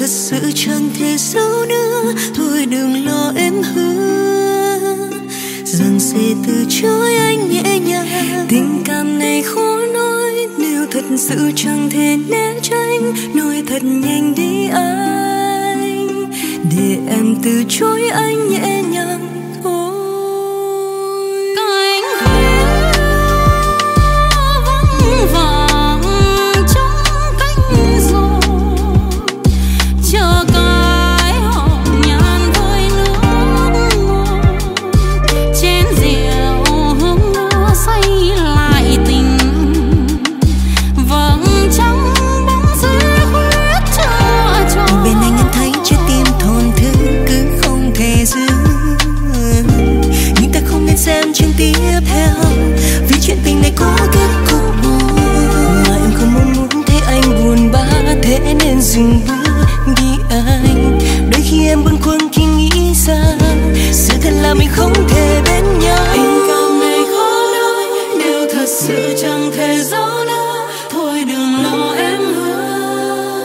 thật sự chẳng thể giấu nữa. Thôi đừng lo, em hứa rằng sẽ từ chối anh nhẹ nhàng. Tình cảm này khó nói, nếu thật sự chẳng thể né tránh. Nói thật nhanh đi anh, để em từ chối anh nhẹ nhàng. Dừng bước đi anh. Đôi khi em bâng khuâng khi nghĩ ra, sự thật là mình không thể bên nhau. Tình cảm này khó nói, nếu thật sự chẳng thể giấu nữa thôi đừng lo em hứa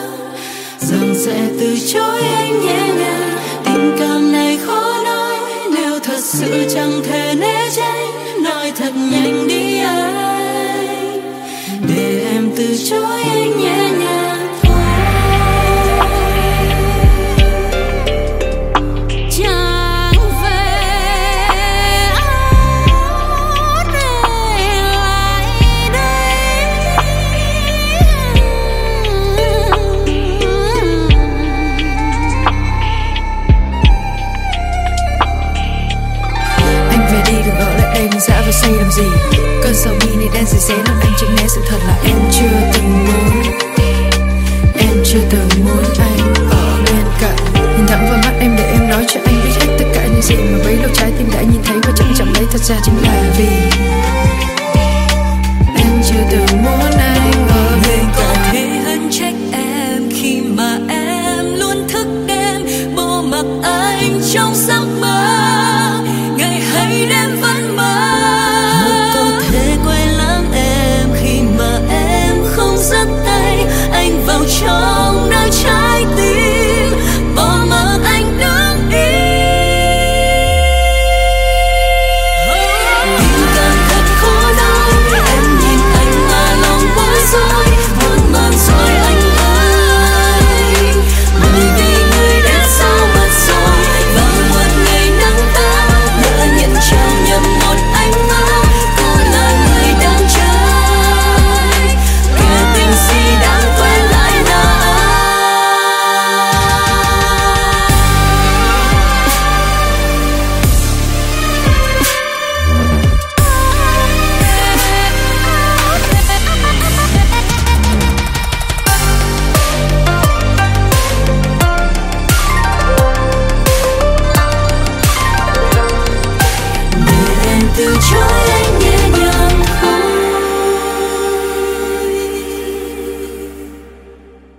rằng sẽ từ chối anh nhẹ nhàng. Tình cảm này khó nói, nếu thật sự chẳng thể né tránh. Nói thật nhanh đi anh, để em từ chối anh nhẹ sẽ làm anh chỉ nghe sự thật là em chưa từng muốn. Em chưa từng muốn anh ở bên cạnh. Nhìn thẳng vào mắt em để em nói cho anh biết hết tất cả những gì mà bấy lâu trái tim đã nhìn thấy và chẳng chẳng lấy thật ra chính là vì Em chưa từng muốn anh ở bên cạnh có thể hơn trách em khi mà em luôn thức đêm bỏ mặc anh trong giấc mơ